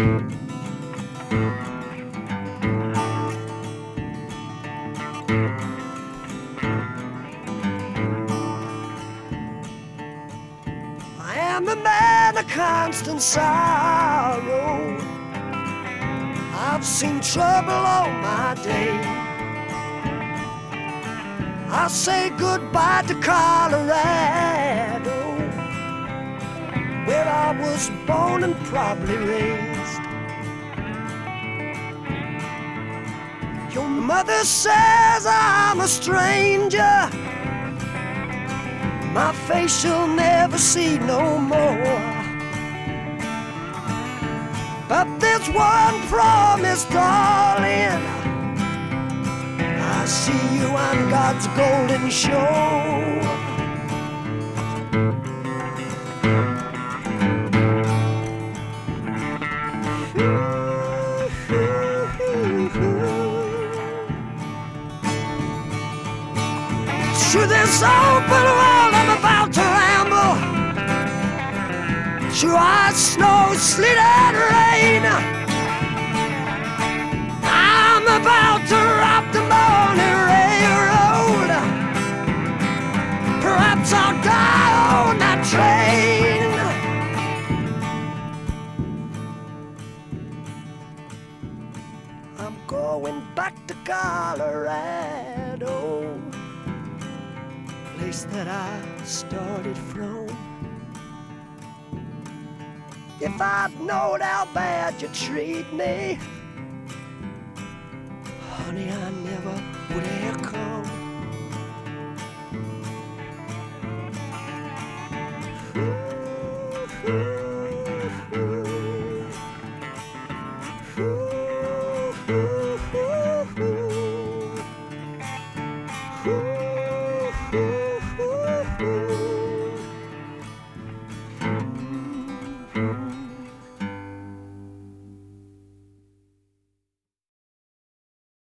I am a man of constant sorrow. I've seen trouble all my day. I say goodbye to Colorado, where I was born and probably raised. Your mother says I'm a stranger. My face she'll never see no more. But there's one promise, darling. I see you on God's golden shore. Through this open world, I'm about to ramble. Through ice, snow, sleet, and rain. I'm about to rock the morning railroad. Perhaps I'll die on that train. I'm going back to Colorado place that I started from. If I'd known how bad you treat me, honey, I never would have come. Ooh, ooh, ooh,